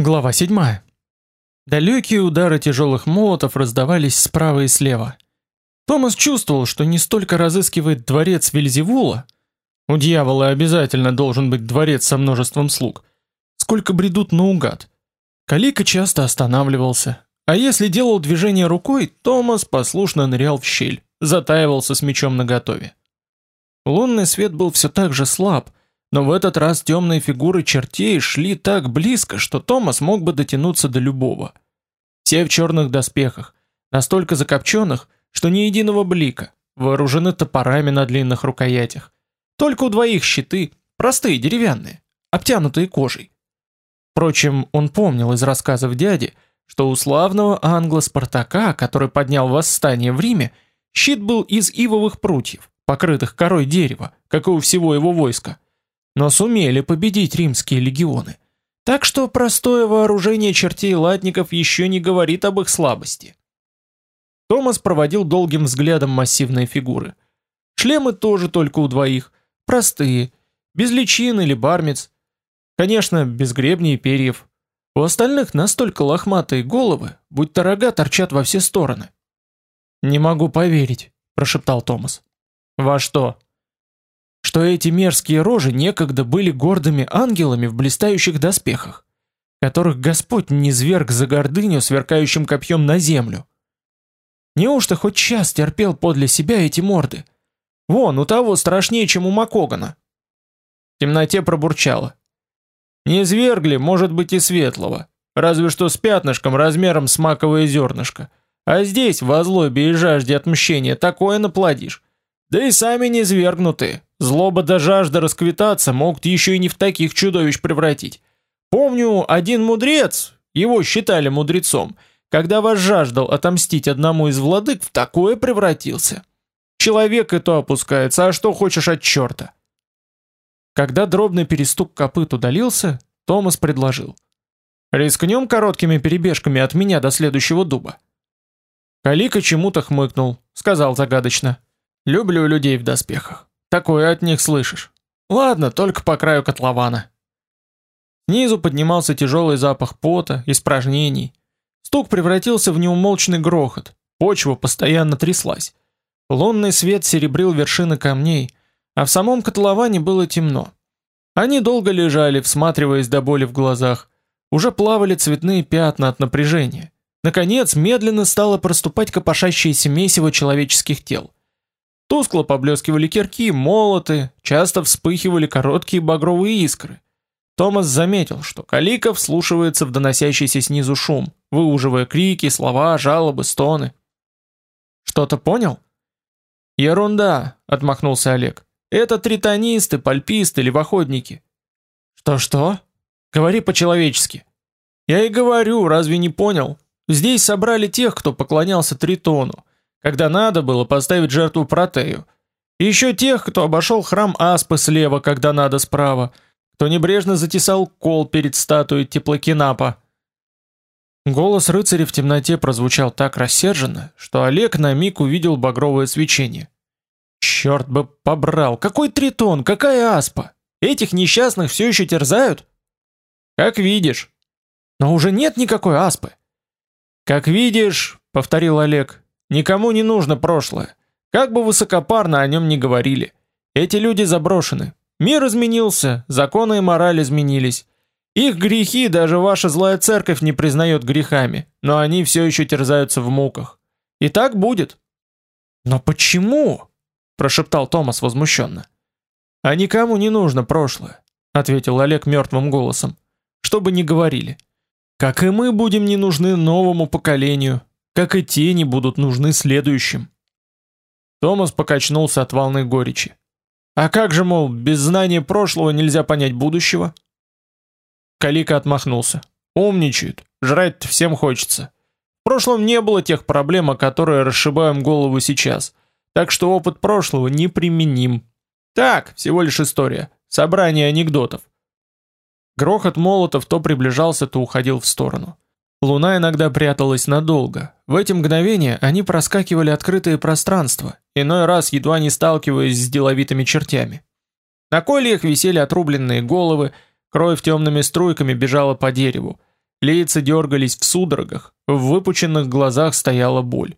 Глава 7. Далекие удары тяжелых молотов раздавались справа и слева. Томас чувствовал, что не столько разыскивает дворец Вельзевула, у дьявола обязательно должен быть дворец со множеством слуг, сколько бредут наугад. Калика часто останавливался, а если делал движение рукой, Томас послушно нырял в щель, затаивался с мечом наготове. Лунный свет был все так же слаб, но в этот раз темные фигуры чертей шли так близко, что Томас мог бы дотянуться до любого. Все в черных доспехах, настолько закопченных, что ни единого блика, вооружены топорами на длинных рукоятях. Только у двоих щиты, простые, деревянные, обтянутые кожей. Впрочем, он помнил из рассказов дяди, что у славного англа-спартака, который поднял восстание в Риме, щит был из ивовых прутьев, покрытых корой дерева, как и у всего его войска но сумели победить римские легионы. Так что простое вооружение чертей латников еще не говорит об их слабости. Томас проводил долгим взглядом массивные фигуры. Шлемы тоже только у двоих, простые, без личин или бармиц. Конечно, без гребней и перьев. У остальных настолько лохматые головы, будто рога торчат во все стороны. «Не могу поверить», – прошептал Томас. «Во что?» Что эти мерзкие рожи некогда были гордыми ангелами в блистающих доспехах, которых Господь не зверг за гордыню сверкающим копьем на землю. Неужто хоть час терпел подле себя эти морды? Вон, у того страшнее, чем у Макогана. В темноте пробурчало. Не звергли, может быть, и светлого, разве что с пятнышком размером с маковое зернышко. А здесь, в озлобе и жажде отмщения, такое наплодишь. Да и сами не звергнутые. Злоба да жажда расквитаться могут еще и не в таких чудовищ превратить. Помню, один мудрец, его считали мудрецом, когда возжаждал отомстить одному из владык, в такое превратился. Человек и то опускается, а что хочешь от черта? Когда дробный перестук копыт удалился, Томас предложил. «Рискнем короткими перебежками от меня до следующего дуба». Калика чему-то хмыкнул, сказал загадочно. «Люблю людей в доспехах. Такое от них слышишь. Ладно, только по краю котлована. Снизу поднимался тяжелый запах пота, испражнений. Стук превратился в неумолчный грохот. Почва постоянно тряслась. Лунный свет серебрил вершины камней, а в самом котловане было темно. Они долго лежали, всматриваясь до боли в глазах. Уже плавали цветные пятна от напряжения. Наконец, медленно стало проступать копошащееся месиво человеческих тел. Тускло поблескивали кирки, молоты, часто вспыхивали короткие багровые искры. Томас заметил, что Калика вслушивается в доносящийся снизу шум, выуживая крики, слова, жалобы, стоны. «Что-то понял?» «Ерунда», — отмахнулся Олег. «Это тритонисты, пальписты, левоходники». «Что-что?» «Говори по-человечески». «Я и говорю, разве не понял? Здесь собрали тех, кто поклонялся Тритону когда надо было поставить жертву Протею. И еще тех, кто обошел храм Аспы слева, когда надо справа, кто небрежно затесал кол перед статуей Теплокинапа. Голос рыцаря в темноте прозвучал так рассерженно, что Олег на миг увидел багровое свечение. Черт бы побрал, какой тритон, какая аспа? Этих несчастных все еще терзают? Как видишь. Но уже нет никакой аспы. Как видишь, повторил Олег, Никому не нужно прошлое. Как бы высокопарно о нем ни говорили. Эти люди заброшены. Мир изменился, законы и мораль изменились. Их грехи даже ваша злая церковь не признает грехами, но они все еще терзаются в муках. И так будет. Но почему? прошептал Томас возмущенно. А никому не нужно прошлое, ответил Олег мертвым голосом. Что бы ни говорили. Как и мы будем не нужны новому поколению, как и тени будут нужны следующим. Томас покачнулся от волны горечи. А как же, мол, без знания прошлого нельзя понять будущего? Калика отмахнулся. Умничают, жрать всем хочется. В прошлом не было тех проблем, о которые расшибаем голову сейчас, так что опыт прошлого неприменим. Так, всего лишь история, собрание анекдотов. Грохот молотов то приближался, то уходил в сторону. Луна иногда пряталась надолго. В эти мгновения они проскакивали открытые пространства, иной раз едва не сталкиваясь с деловитыми чертями. На кольях висели отрубленные головы, кровь темными струйками бежала по дереву. лица дергались в судорогах, в выпученных глазах стояла боль.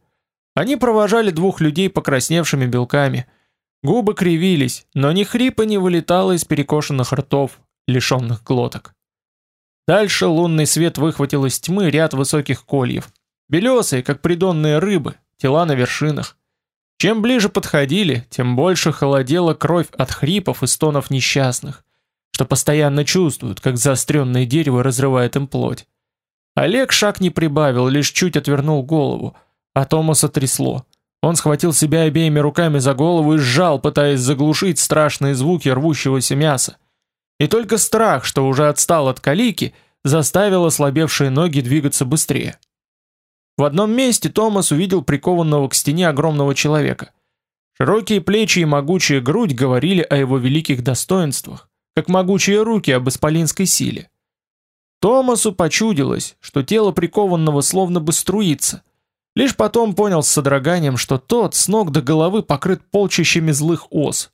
Они провожали двух людей покрасневшими белками. Губы кривились, но ни хрипа не вылетало из перекошенных ртов, лишенных глоток. Дальше лунный свет выхватил из тьмы ряд высоких кольев. Белесые, как придонные рыбы, тела на вершинах. Чем ближе подходили, тем больше холодела кровь от хрипов и стонов несчастных, что постоянно чувствуют, как заостренное дерево разрывает им плоть. Олег шаг не прибавил, лишь чуть отвернул голову, а Томаса трясло. Он схватил себя обеими руками за голову и сжал, пытаясь заглушить страшные звуки рвущегося мяса. И только страх, что уже отстал от калики, заставил ослабевшие ноги двигаться быстрее. В одном месте Томас увидел прикованного к стене огромного человека. Широкие плечи и могучая грудь говорили о его великих достоинствах, как могучие руки об исполинской силе. Томасу почудилось, что тело прикованного словно бы струится. Лишь потом понял с содроганием, что тот с ног до головы покрыт полчищами злых ос.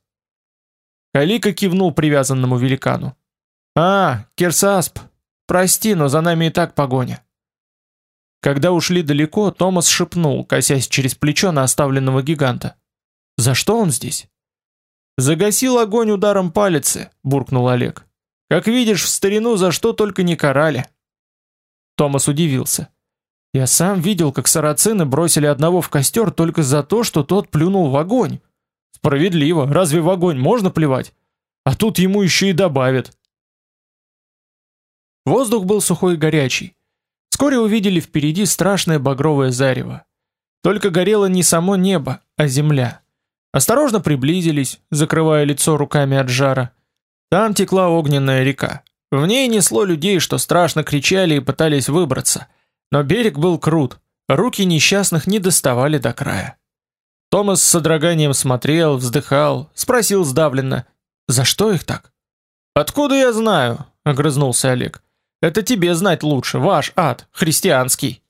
Калика кивнул привязанному великану. «А, Кирсасп, прости, но за нами и так погоня». Когда ушли далеко, Томас шепнул, косясь через плечо на оставленного гиганта. «За что он здесь?» «Загасил огонь ударом палицы», — буркнул Олег. «Как видишь, в старину за что только не карали». Томас удивился. «Я сам видел, как сарацины бросили одного в костер только за то, что тот плюнул в огонь. Справедливо, разве в огонь можно плевать? А тут ему еще и добавят. Воздух был сухой и горячий. Вскоре увидели впереди страшное багровое зарево. Только горело не само небо, а земля. Осторожно приблизились, закрывая лицо руками от жара. Там текла огненная река. В ней несло людей, что страшно кричали и пытались выбраться. Но берег был крут, руки несчастных не доставали до края. Томас с содроганием смотрел, вздыхал, спросил сдавленно: "За что их так?" "Откуда я знаю?" огрызнулся Олег. "Это тебе знать лучше, ваш ад, христианский".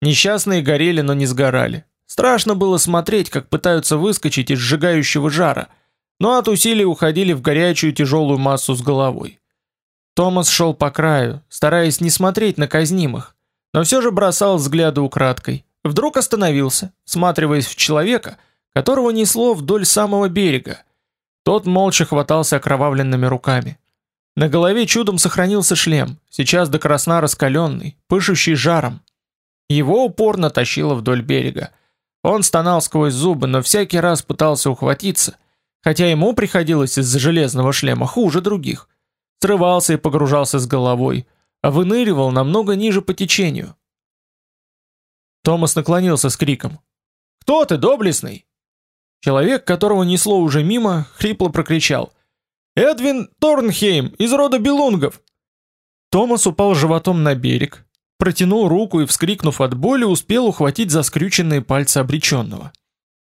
Несчастные горели, но не сгорали. Страшно было смотреть, как пытаются выскочить из сжигающего жара, но от усилий уходили в горячую тяжелую массу с головой. Томас шел по краю, стараясь не смотреть на казнимых, но все же бросал взгляды украдкой. Вдруг остановился, всматриваясь в человека, которого несло вдоль самого берега. Тот молча хватался окровавленными руками. На голове чудом сохранился шлем, сейчас до красна раскаленный, пышущий жаром. Его упорно тащило вдоль берега. Он стонал сквозь зубы, но всякий раз пытался ухватиться, хотя ему приходилось из-за железного шлема хуже других. Срывался и погружался с головой, а выныривал намного ниже по течению. Томас наклонился с криком. «Кто ты, доблестный?» Человек, которого несло уже мимо, хрипло прокричал. «Эдвин Торнхейм из рода Белунгов!» Томас упал животом на берег, протянул руку и, вскрикнув от боли, успел ухватить за скрюченные пальцы обреченного.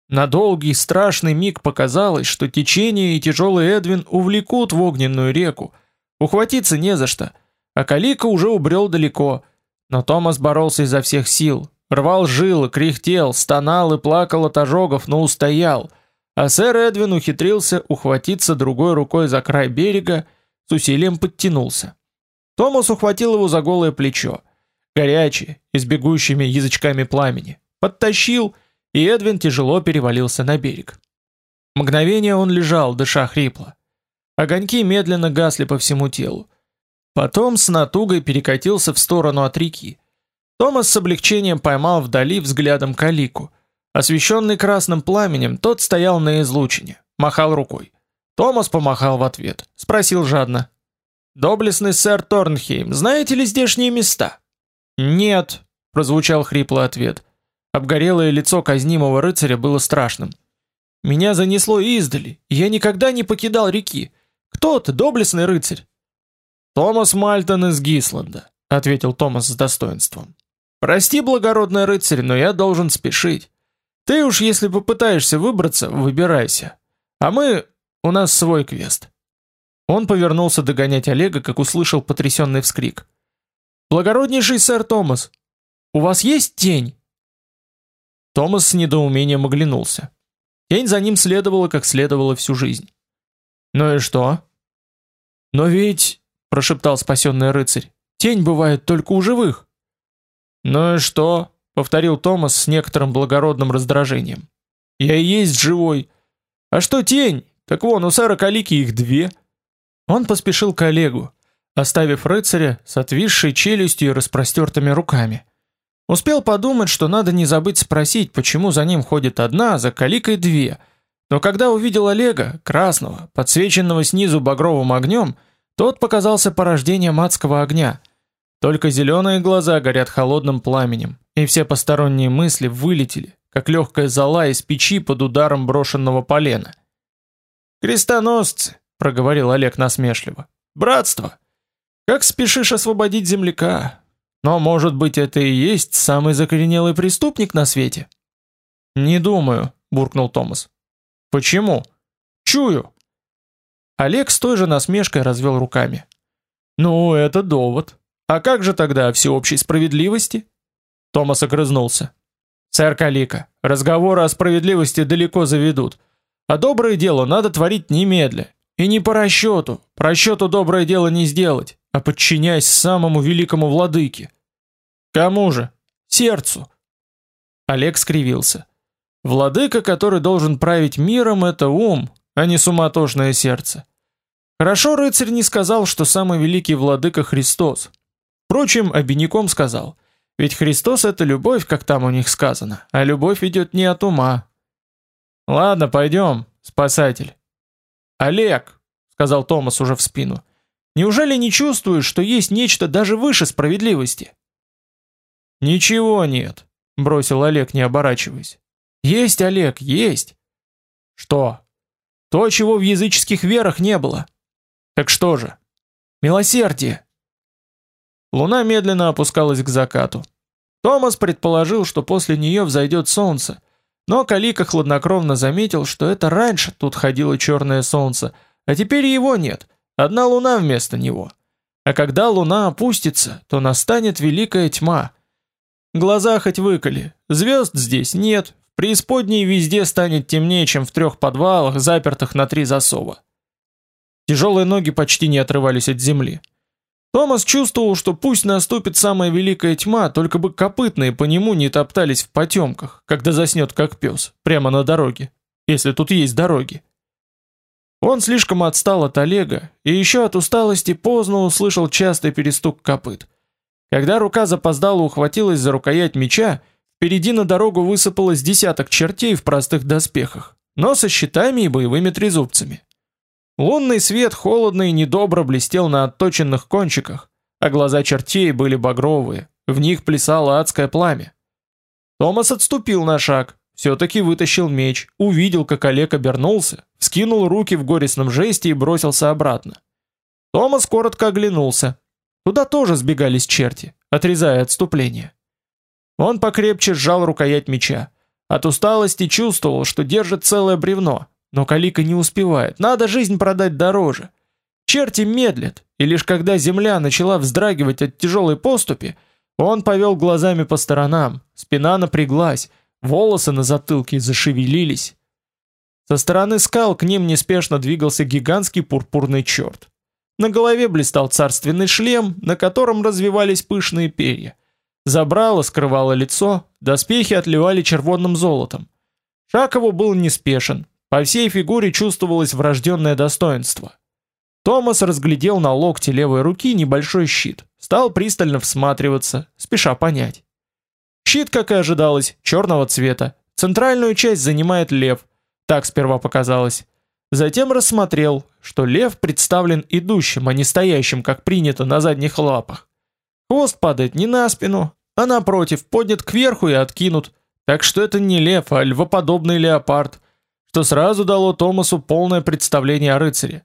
На долгий страшный миг показалось, что течение и тяжелый Эдвин увлекут в огненную реку. Ухватиться не за что, а Калика уже убрел далеко, но Томас боролся изо всех сил, Рвал жилы, кряхтел, стонал и плакал от ожогов, но устоял. А сэр Эдвин ухитрился ухватиться другой рукой за край берега, с усилием подтянулся. Томас ухватил его за голое плечо, горячее, с бегущими язычками пламени, подтащил, и Эдвин тяжело перевалился на берег. Мгновение он лежал, дыша хрипло. Огоньки медленно гасли по всему телу. Потом с натугой перекатился в сторону от реки. Томас с облегчением поймал вдали взглядом Калику. Освещенный красным пламенем, тот стоял на излучине, махал рукой. Томас помахал в ответ, спросил жадно: "Доблестный сэр Торнхейм, знаете ли здешние места?" "Нет", прозвучал хриплый ответ. Обгорелое лицо казнимого рыцаря было страшным. "Меня занесло издали, я никогда не покидал реки. Кто ты, доблестный рыцарь?" "Томас Мальтон из Гисланда", ответил Томас с достоинством. Прости, благородный рыцарь, но я должен спешить. Ты уж если попытаешься выбраться, выбирайся. А мы... у нас свой квест. Он повернулся догонять Олега, как услышал потрясенный вскрик. Благороднейший сэр Томас, у вас есть тень? Томас с недоумением оглянулся. Тень за ним следовала, как следовала всю жизнь. Ну и что? Но ведь, прошептал спасенный рыцарь, Тень бывает только у живых. Ну и что? повторил Томас с некоторым благородным раздражением. Я и есть живой. А что тень? Так вон у сэра Калики их две. Он поспешил к Олегу, оставив рыцаря с отвисшей челюстью и распростертыми руками. Успел подумать, что надо не забыть спросить, почему за ним ходит одна, а за Каликой две. Но когда увидел Олега, красного, подсвеченного снизу багровым огнем, тот показался порождением адского огня. Только зеленые глаза горят холодным пламенем, и все посторонние мысли вылетели, как легкая зола из печи под ударом брошенного полена. «Крестоносцы!» — проговорил Олег насмешливо. «Братство! Как спешишь освободить земляка? Но, может быть, это и есть самый закоренелый преступник на свете?» «Не думаю», — буркнул Томас. «Почему?» «Чую». Олег с той же насмешкой развел руками. «Ну, это довод. А как же тогда о всеобщей справедливости?» Томас огрызнулся. «Сэр Калика, разговоры о справедливости далеко заведут. А доброе дело надо творить немедля. И не по расчету. По расчету доброе дело не сделать, а подчиняясь самому великому владыке. Кому же? Сердцу. Олег скривился. Владыка, который должен править миром, это ум, а не суматошное сердце. Хорошо рыцарь не сказал, что самый великий владыка Христос. Впрочем, обиняком сказал. Ведь Христос это любовь, как там у них сказано, а любовь идет не от ума. Ладно, пойдем, спасатель. Олег, сказал Томас уже в спину. Неужели не чувствуешь, что есть нечто даже выше справедливости? Ничего нет, бросил Олег, не оборачиваясь. Есть, Олег, есть. Что? То, чего в языческих верах не было. Так что же? Милосердие. Луна медленно опускалась к закату. Томас предположил, что после нее взойдет солнце, но Калика хладнокровно заметил, что это раньше тут ходило черное солнце, а теперь его нет, одна луна вместо него. А когда луна опустится, то настанет великая тьма. Глаза хоть выколи, звезд здесь нет, в преисподней везде станет темнее, чем в трех подвалах, запертых на три засова. Тяжелые ноги почти не отрывались от земли. Томас чувствовал, что пусть наступит самая великая тьма, только бы копытные по нему не топтались в потемках, когда заснет как пес, прямо на дороге, если тут есть дороги. Он слишком отстал от Олега, и еще от усталости поздно услышал частый перестук копыт. Когда рука запоздала ухватилась за рукоять меча, впереди на дорогу высыпалось десяток чертей в простых доспехах, но со щитами и боевыми трезубцами. Лунный свет холодно и недобро блестел на отточенных кончиках, а глаза чертей были багровые, в них плясало адское пламя. Томас отступил на шаг, все-таки вытащил меч, увидел, как Олег обернулся, скинул руки в горестном жесте и бросился обратно. Томас коротко оглянулся. Туда тоже сбегались черти, отрезая отступление. Он покрепче сжал рукоять меча. От усталости чувствовал, что держит целое бревно, но Калика не успевает. Надо жизнь продать дороже. Черти медлят, и лишь когда земля начала вздрагивать от тяжелой поступи, он повел глазами по сторонам, спина напряглась, волосы на затылке зашевелились. Со стороны скал к ним неспешно двигался гигантский пурпурный черт. На голове блистал царственный шлем, на котором развивались пышные перья. Забрало скрывало лицо, доспехи отливали червонным золотом. Шаг его был неспешен, по всей фигуре чувствовалось врожденное достоинство. Томас разглядел на локте левой руки небольшой щит, стал пристально всматриваться, спеша понять. Щит, как и ожидалось, черного цвета. Центральную часть занимает лев, так сперва показалось. Затем рассмотрел, что лев представлен идущим, а не стоящим, как принято на задних лапах. Хвост падает не на спину, а напротив, поднят кверху и откинут, так что это не лев, а львоподобный леопард, что сразу дало Томасу полное представление о рыцаре.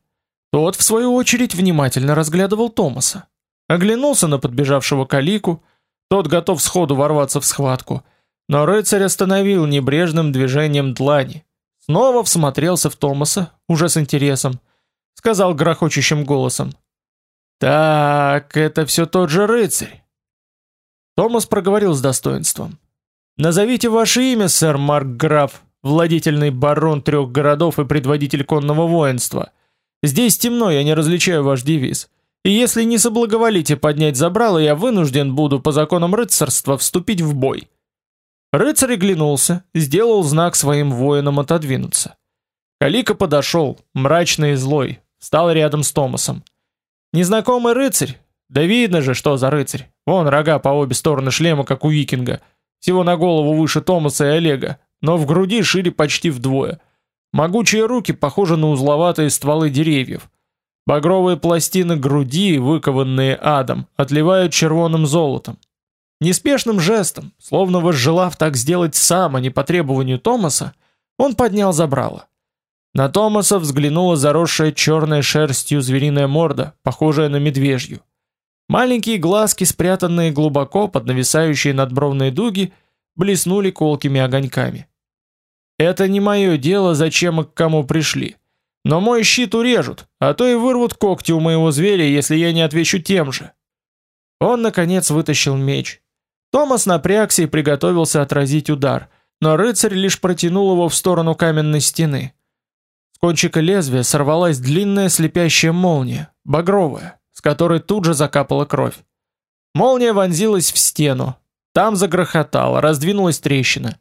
Тот, в свою очередь, внимательно разглядывал Томаса. Оглянулся на подбежавшего Калику, тот готов сходу ворваться в схватку, но рыцарь остановил небрежным движением длани. Снова всмотрелся в Томаса, уже с интересом. Сказал грохочущим голосом. «Так, это все тот же рыцарь». Томас проговорил с достоинством. «Назовите ваше имя, сэр Марк Граф» владетельный барон трех городов и предводитель конного воинства. Здесь темно, я не различаю ваш девиз. И если не соблаговолите поднять забрало, я вынужден буду по законам рыцарства вступить в бой. Рыцарь оглянулся, сделал знак своим воинам отодвинуться. Калика подошел, мрачный и злой, стал рядом с Томасом. Незнакомый рыцарь, да видно же, что за рыцарь. Вон рога по обе стороны шлема, как у викинга. Всего на голову выше Томаса и Олега, но в груди шире почти вдвое. Могучие руки похожи на узловатые стволы деревьев. Багровые пластины груди, выкованные адом, отливают червоным золотом. Неспешным жестом, словно возжелав так сделать сам, а не по требованию Томаса, он поднял забрало. На Томаса взглянула заросшая черной шерстью звериная морда, похожая на медвежью. Маленькие глазки, спрятанные глубоко под нависающие надбровные дуги, блеснули колкими огоньками. Это не мое дело, зачем и к кому пришли. Но мой щит урежут, а то и вырвут когти у моего зверя, если я не отвечу тем же. Он наконец вытащил меч, Томас напрягся и приготовился отразить удар, но рыцарь лишь протянул его в сторону каменной стены. С кончика лезвия сорвалась длинная слепящая молния, багровая, с которой тут же закапала кровь. Молния вонзилась в стену. Там загрохотало, раздвинулась трещина.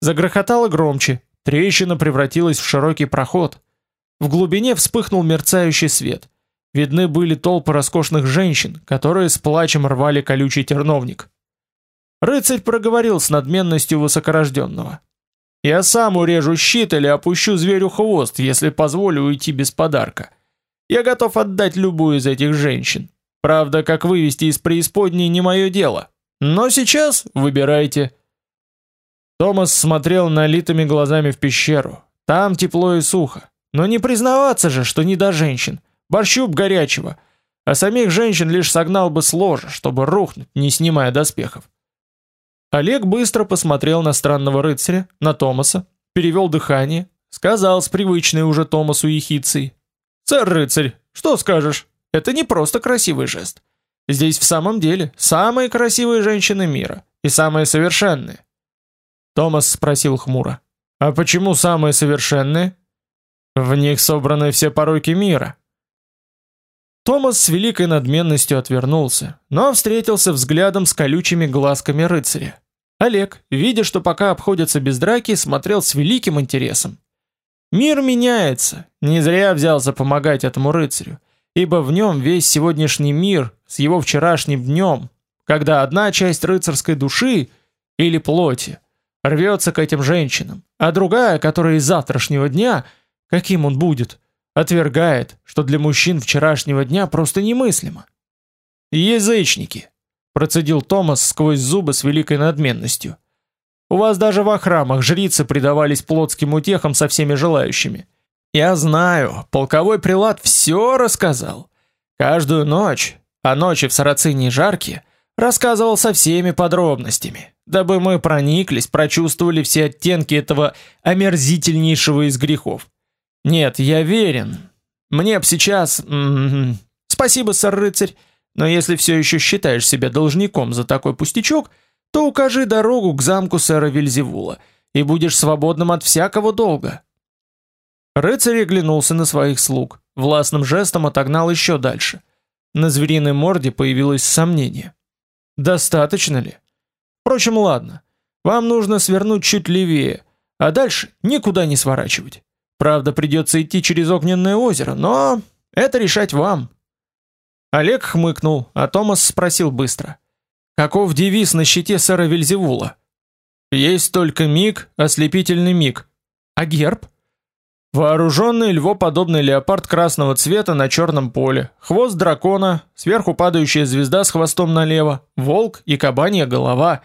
Загрохотало громче. Трещина превратилась в широкий проход. В глубине вспыхнул мерцающий свет. Видны были толпы роскошных женщин, которые с плачем рвали колючий терновник. Рыцарь проговорил с надменностью высокорожденного. «Я сам урежу щит или опущу зверю хвост, если позволю уйти без подарка. Я готов отдать любую из этих женщин. Правда, как вывести из преисподней не мое дело. Но сейчас выбирайте». Томас смотрел налитыми глазами в пещеру. Там тепло и сухо. Но не признаваться же, что не до женщин. Борщу б горячего. А самих женщин лишь согнал бы с ложа, чтобы рухнуть, не снимая доспехов. Олег быстро посмотрел на странного рыцаря, на Томаса, перевел дыхание, сказал с привычной уже Томасу ехицей. «Сэр рыцарь, что скажешь? Это не просто красивый жест. Здесь в самом деле самые красивые женщины мира и самые совершенные». Томас спросил хмуро. «А почему самые совершенные?» «В них собраны все пороки мира». Томас с великой надменностью отвернулся, но встретился взглядом с колючими глазками рыцаря. Олег, видя, что пока обходятся без драки, смотрел с великим интересом. Мир меняется, не зря взялся помогать этому рыцарю, ибо в нем весь сегодняшний мир с его вчерашним днем, когда одна часть рыцарской души или плоти рвется к этим женщинам, а другая, которая из завтрашнего дня, каким он будет, отвергает, что для мужчин вчерашнего дня просто немыслимо. Язычники, процедил Томас сквозь зубы с великой надменностью. У вас даже в храмах жрицы предавались плотским утехам со всеми желающими. Я знаю, полковой прилад все рассказал. Каждую ночь, а ночи в Сарацине жаркие, рассказывал со всеми подробностями, дабы мы прониклись, прочувствовали все оттенки этого омерзительнейшего из грехов. Нет, я верен. Мне б сейчас... М -м, спасибо, сэр-рыцарь. Но если все еще считаешь себя должником за такой пустячок, то укажи дорогу к замку сэра Вильзевула, и будешь свободным от всякого долга». Рыцарь оглянулся на своих слуг, властным жестом отогнал еще дальше. На звериной морде появилось сомнение. «Достаточно ли? Впрочем, ладно. Вам нужно свернуть чуть левее, а дальше никуда не сворачивать. Правда, придется идти через огненное озеро, но это решать вам». Олег хмыкнул, а Томас спросил быстро. «Каков девиз на щите сэра Вильзевула?» «Есть только миг, ослепительный миг. А герб?» Вооруженный львоподобный леопард красного цвета на черном поле, хвост дракона, сверху падающая звезда с хвостом налево, волк и кабанья голова.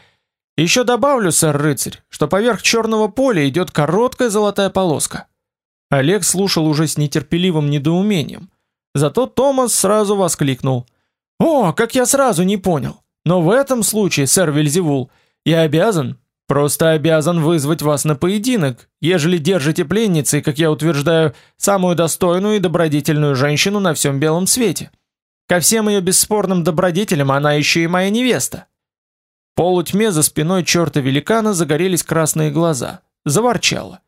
Еще добавлю, сэр-рыцарь, что поверх черного поля идет короткая золотая полоска. Олег слушал уже с нетерпеливым недоумением. Зато Томас сразу воскликнул. «О, как я сразу не понял! Но в этом случае, сэр Вильзевул, я обязан, просто обязан вызвать вас на поединок, ежели держите пленницей, как я утверждаю, самую достойную и добродетельную женщину на всем белом свете. Ко всем ее бесспорным добродетелям она еще и моя невеста». В полутьме за спиной черта-великана загорелись красные глаза. Заворчало.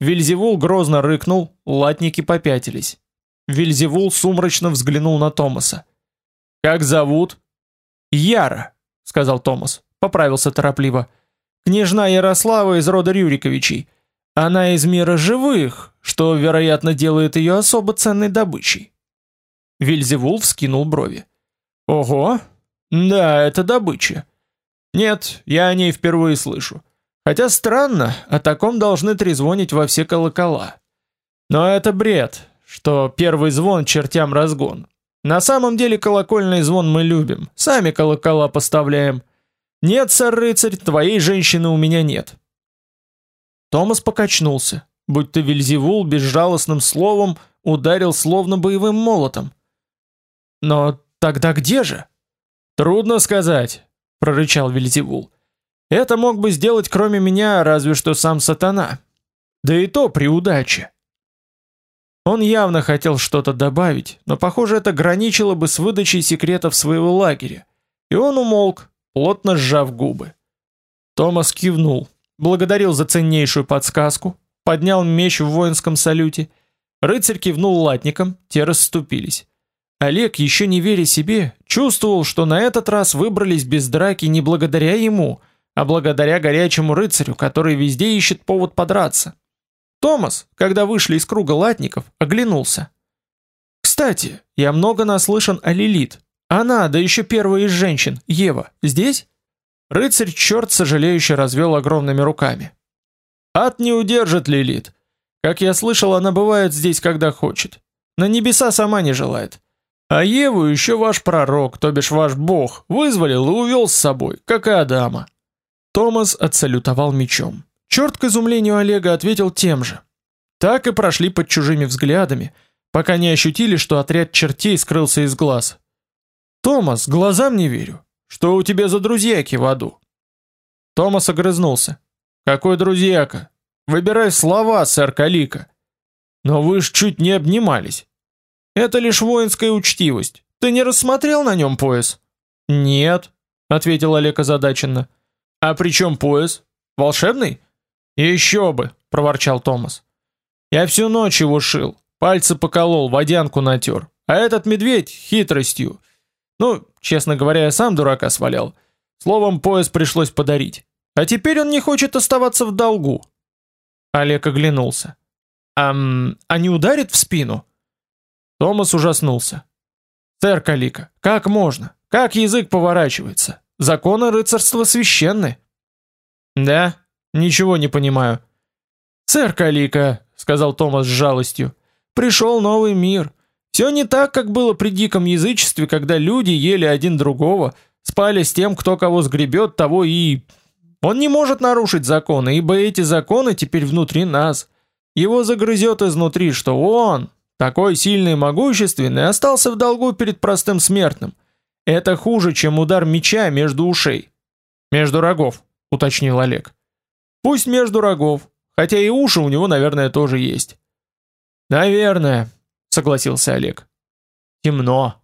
Вильзевул грозно рыкнул, латники попятились. Вильзевул сумрачно взглянул на Томаса. Как зовут? Яра, сказал Томас. Поправился торопливо. Княжна Ярослава из рода Рюриковичей. Она из мира живых, что, вероятно, делает ее особо ценной добычей. Вильзевул вскинул брови. Ого, да, это добыча. Нет, я о ней впервые слышу. Хотя странно, о таком должны трезвонить во все колокола. Но это бред, что первый звон чертям разгон. На самом деле колокольный звон мы любим, сами колокола поставляем. Нет, сэр-рыцарь, твоей женщины у меня нет. Томас покачнулся, будто Вильзевул безжалостным словом ударил словно боевым молотом. Но тогда где же? Трудно сказать, прорычал Вильзевул. Это мог бы сделать кроме меня разве что сам сатана. Да и то при удаче. Он явно хотел что-то добавить, но похоже, это граничило бы с выдачей секретов своего лагеря. И он умолк, плотно сжав губы. Томас кивнул, благодарил за ценнейшую подсказку, поднял меч в воинском салюте. Рыцарь кивнул латникам, те расступились. Олег, еще не веря себе, чувствовал, что на этот раз выбрались без драки не благодаря ему, а благодаря горячему рыцарю, который везде ищет повод подраться. Томас, когда вышли из круга латников, оглянулся. Кстати, я много наслышан о Лилит. Она, да еще первая из женщин, Ева, здесь? Рыцарь черт сожалеюще развел огромными руками. Ад не удержит Лилит. Как я слышал, она бывает здесь, когда хочет. На небеса сама не желает. А Еву еще ваш пророк, то бишь ваш бог, вызволил и увел с собой, как и Адама. Томас отсалютовал мечом. Черт к изумлению Олега ответил тем же. Так и прошли под чужими взглядами, пока не ощутили, что отряд чертей скрылся из глаз. Томас, глазам не верю. Что у тебя за друзьяки в аду? Томас огрызнулся. Какой друзьяка? Выбирай слова, сэр Калика. Но вы ж чуть не обнимались. Это лишь воинская учтивость. Ты не рассмотрел на нем пояс? Нет, ответил Олег озадаченно. А при чем пояс? Волшебный? Еще бы, проворчал Томас. Я всю ночь его шил, пальцы поколол, водянку натер. А этот медведь хитростью. Ну, честно говоря, я сам дурака свалял. Словом, пояс пришлось подарить. А теперь он не хочет оставаться в долгу. Олег оглянулся. Ам, а не ударит в спину? Томас ужаснулся. «Сэр Калика, как можно? Как язык поворачивается? Законы рыцарства священны». «Да? Ничего не понимаю». «Сэр Калика», — сказал Томас с жалостью, — «пришел новый мир. Все не так, как было при диком язычестве, когда люди ели один другого, спали с тем, кто кого сгребет, того и... Он не может нарушить законы, ибо эти законы теперь внутри нас. Его загрызет изнутри, что он, такой сильный и могущественный остался в долгу перед простым смертным. Это хуже, чем удар меча между ушей. Между рогов, уточнил Олег. Пусть между рогов, хотя и уши у него, наверное, тоже есть. Наверное, согласился Олег. Темно.